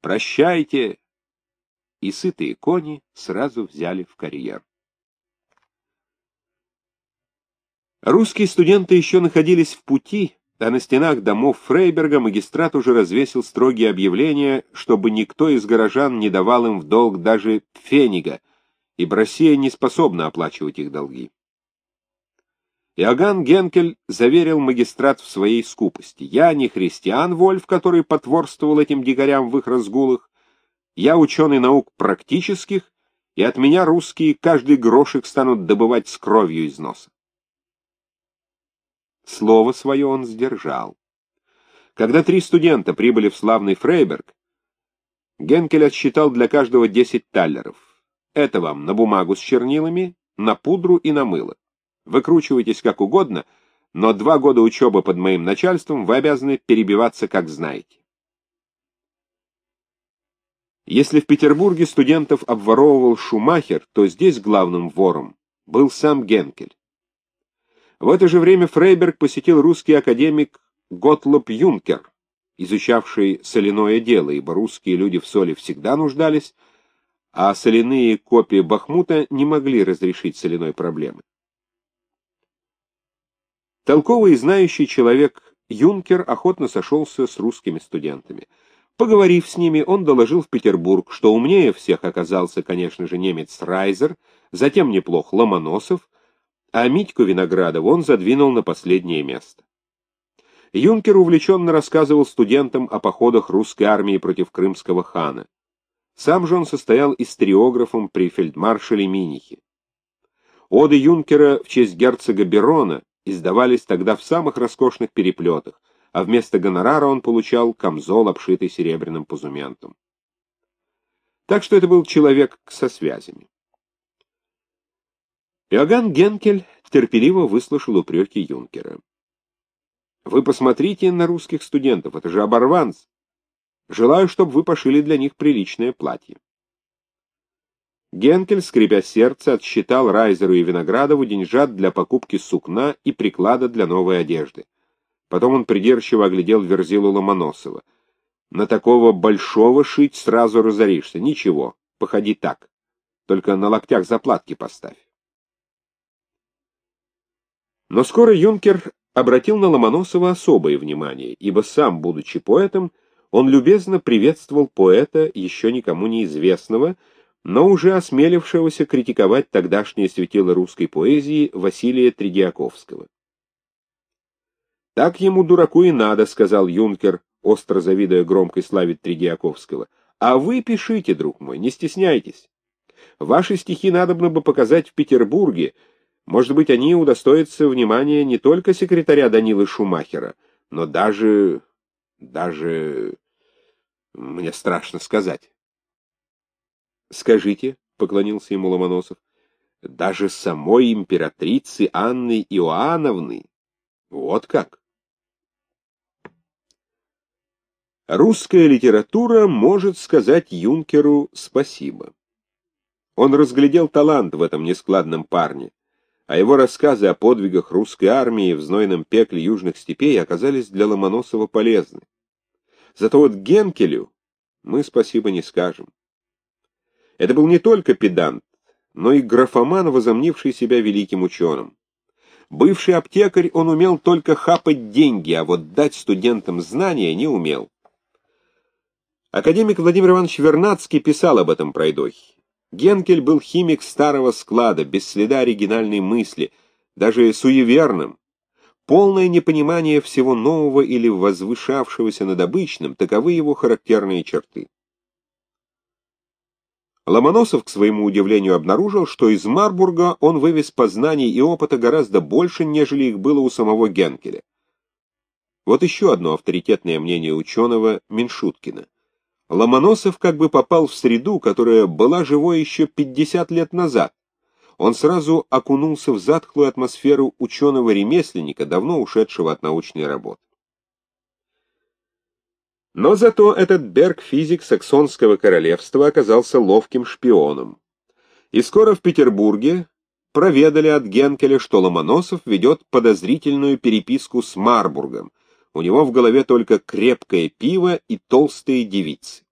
Прощайте!» И сытые кони сразу взяли в карьер. Русские студенты еще находились в пути, а на стенах домов Фрейберга магистрат уже развесил строгие объявления, чтобы никто из горожан не давал им в долг даже фенига, ибо Россия не способна оплачивать их долги. Иоганн Генкель заверил магистрат в своей скупости. «Я не христиан Вольф, который потворствовал этим дикарям в их разгулах. Я ученый наук практических, и от меня русские каждый грошек станут добывать с кровью из носа». Слово свое он сдержал. Когда три студента прибыли в славный Фрейберг, Генкель отсчитал для каждого десять таллеров. Это вам на бумагу с чернилами, на пудру и на мыло. Выкручивайтесь как угодно, но два года учебы под моим начальством вы обязаны перебиваться как знаете. Если в Петербурге студентов обворовывал Шумахер, то здесь главным вором был сам Генкель. В это же время Фрейберг посетил русский академик Готлоб Юнкер, изучавший соляное дело, ибо русские люди в соли всегда нуждались, а соляные копии Бахмута не могли разрешить соляной проблемы. Толковый и знающий человек Юнкер охотно сошелся с русскими студентами. Поговорив с ними, он доложил в Петербург, что умнее всех оказался, конечно же, немец Райзер, затем неплох Ломоносов, а Митьку Виноградова он задвинул на последнее место. Юнкер увлеченно рассказывал студентам о походах русской армии против крымского хана. Сам же он состоял историографом при фельдмаршале Минихе. Оды Юнкера в честь герцога Берона издавались тогда в самых роскошных переплетах, а вместо гонорара он получал камзол, обшитый серебряным позументом. Так что это был человек со связями. Иоганн Генкель терпеливо выслушал упреки юнкера. «Вы посмотрите на русских студентов, это же оборванцы. Желаю, чтобы вы пошили для них приличное платье». Генкель, скребя сердце, отсчитал Райзеру и Виноградову деньжат для покупки сукна и приклада для новой одежды. Потом он придирчиво оглядел Верзилу Ломоносова. «На такого большого шить сразу разоришься. Ничего, походи так. Только на локтях заплатки поставь». Но скоро юнкер обратил на Ломоносова особое внимание, ибо сам, будучи поэтом, он любезно приветствовал поэта, еще никому неизвестного, но уже осмелившегося критиковать тогдашнее светило русской поэзии Василия Тридиаковского. «Так ему, дураку, и надо», — сказал юнкер, остро завидуя громкой славе Тридиаковского. «А вы пишите, друг мой, не стесняйтесь. Ваши стихи надобно бы показать в Петербурге, может быть, они удостоятся внимания не только секретаря Данилы Шумахера, но даже... даже... мне страшно сказать. «Скажите», — поклонился ему Ломоносов, — «даже самой императрицы Анны Иоанновны? Вот как!» Русская литература может сказать юнкеру спасибо. Он разглядел талант в этом нескладном парне а его рассказы о подвигах русской армии в знойном пекле южных степей оказались для Ломоносова полезны. Зато вот Генкелю мы спасибо не скажем. Это был не только педант, но и графоман, возомнивший себя великим ученым. Бывший аптекарь, он умел только хапать деньги, а вот дать студентам знания не умел. Академик Владимир Иванович Вернадский писал об этом пройдохе. Генкель был химик старого склада, без следа оригинальной мысли, даже суеверным. Полное непонимание всего нового или возвышавшегося над обычным, таковы его характерные черты. Ломоносов, к своему удивлению, обнаружил, что из Марбурга он вывез познаний и опыта гораздо больше, нежели их было у самого Генкеля. Вот еще одно авторитетное мнение ученого Меншуткина. Ломоносов как бы попал в среду, которая была живой еще 50 лет назад. Он сразу окунулся в затхлую атмосферу ученого-ремесленника, давно ушедшего от научной работы. Но зато этот Берг-физик Саксонского королевства оказался ловким шпионом. И скоро в Петербурге проведали от Генкеля, что Ломоносов ведет подозрительную переписку с Марбургом, у него в голове только крепкое пиво и толстые девицы.